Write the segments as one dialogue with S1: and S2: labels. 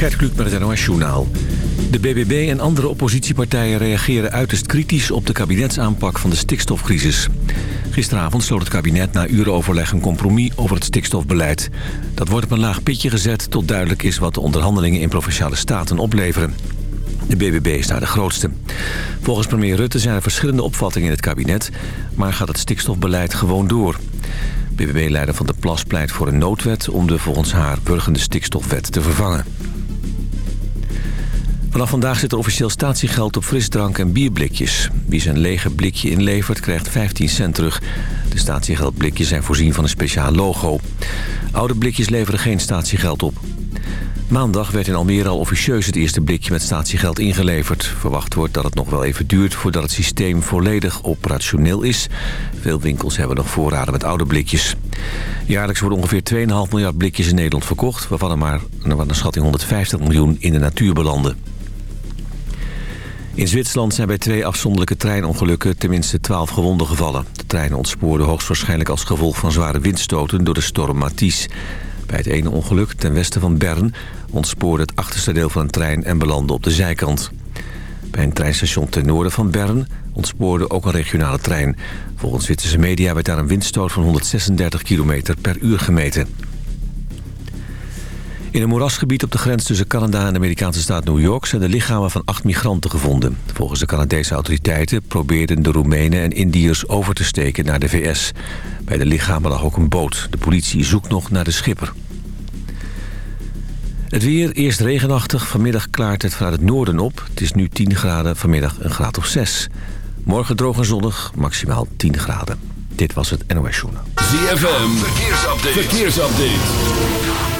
S1: Gert Kluk met het NOS Journaal. De BBB en andere oppositiepartijen reageren uiterst kritisch... op de kabinetsaanpak van de stikstofcrisis. Gisteravond sloot het kabinet na uren overleg een compromis over het stikstofbeleid. Dat wordt op een laag pitje gezet tot duidelijk is... wat de onderhandelingen in Provinciale Staten opleveren. De BBB is daar de grootste. Volgens premier Rutte zijn er verschillende opvattingen in het kabinet... maar gaat het stikstofbeleid gewoon door. BBB-leider Van der Plas pleit voor een noodwet... om de volgens haar burgende stikstofwet te vervangen. Vanaf vandaag zit er officieel statiegeld op frisdrank en bierblikjes. Wie zijn lege blikje inlevert krijgt 15 cent terug. De statiegeldblikjes zijn voorzien van een speciaal logo. Oude blikjes leveren geen statiegeld op. Maandag werd in Almere al officieus het eerste blikje met statiegeld ingeleverd. Verwacht wordt dat het nog wel even duurt voordat het systeem volledig operationeel is. Veel winkels hebben nog voorraden met oude blikjes. Jaarlijks worden ongeveer 2,5 miljard blikjes in Nederland verkocht... waarvan er maar naar schatting 150 miljoen in de natuur belanden. In Zwitserland zijn bij twee afzonderlijke treinongelukken tenminste 12 gewonden gevallen. De treinen ontspoorden hoogstwaarschijnlijk als gevolg van zware windstoten door de storm Matisse. Bij het ene ongeluk ten westen van Bern ontspoorde het achterste deel van een trein en belandde op de zijkant. Bij een treinstation ten noorden van Bern ontspoorde ook een regionale trein. Volgens Zwitserse media werd daar een windstoot van 136 km per uur gemeten. In een moerasgebied op de grens tussen Canada en de Amerikaanse staat New York... zijn de lichamen van acht migranten gevonden. Volgens de Canadese autoriteiten probeerden de Roemenen en Indiërs over te steken naar de VS. Bij de lichamen lag ook een boot. De politie zoekt nog naar de schipper. Het weer, eerst regenachtig. Vanmiddag klaart het vanuit het noorden op. Het is nu 10 graden, vanmiddag een graad of 6. Morgen droog en zonnig, maximaal 10 graden. Dit was het NOS Journal.
S2: ZFM, verkeersupdate. verkeersupdate.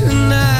S3: tonight.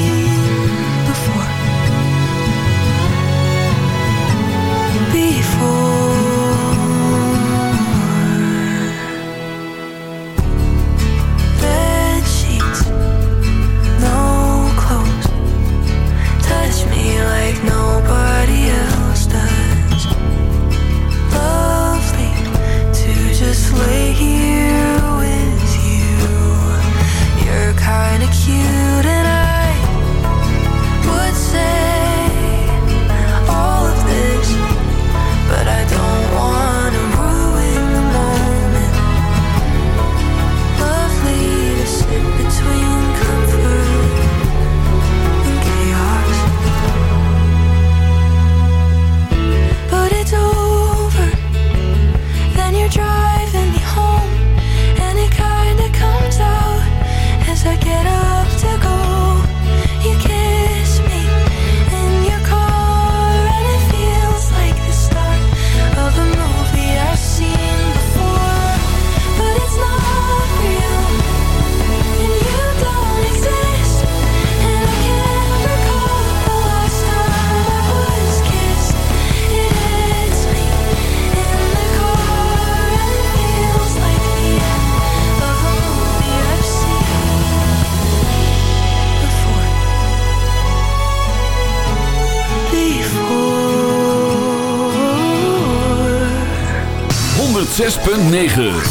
S4: 9.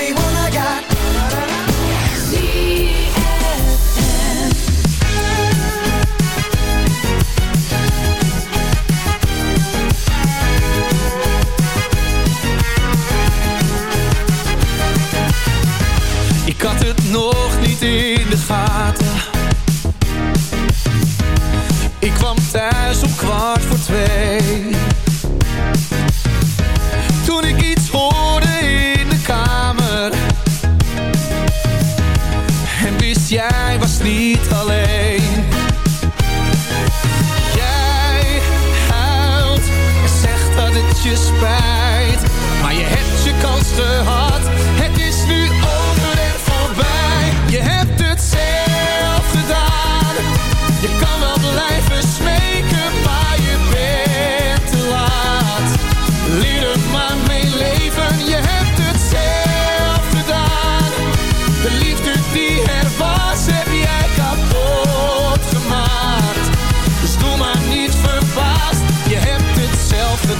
S5: Ik kwam thuis om kwart voor twee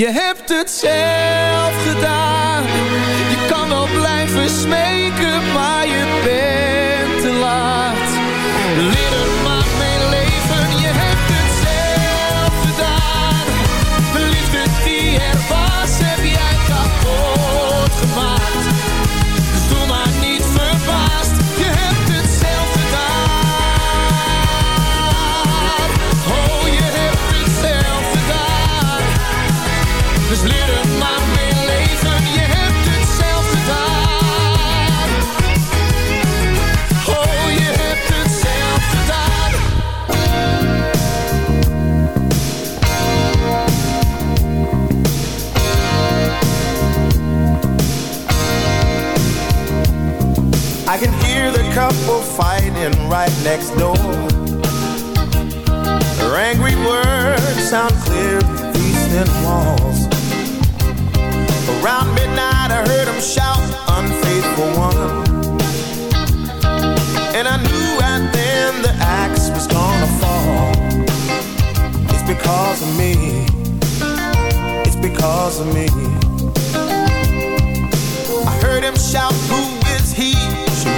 S6: You have to change couple fighting right next door. her angry words sound clear through these thin walls. Around midnight, I heard him shout, unfaithful one. And I knew right then the axe was gonna fall. It's because of me. It's because of me. I heard him shout,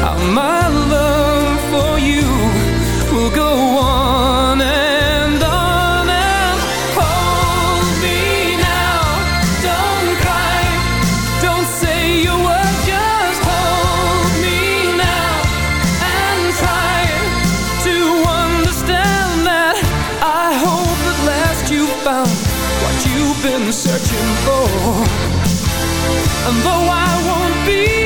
S7: How my love for you will go on and on hold me now. Don't cry, don't say a word, just hold me now and try to understand that. I hope at last you found what you've been searching for. And though I won't be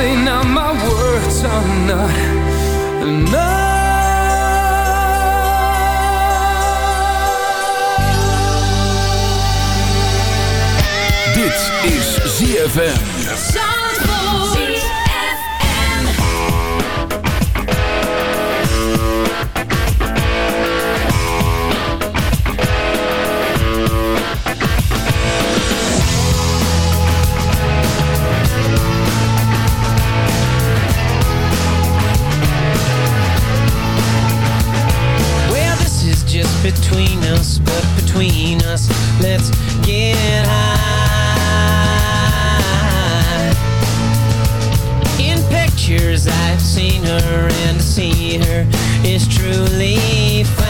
S7: say now? My words are not enough.
S2: Dit is ZFM.
S8: Between us, but between us, let's get high. In pictures, I've seen her, and to see her is truly fine.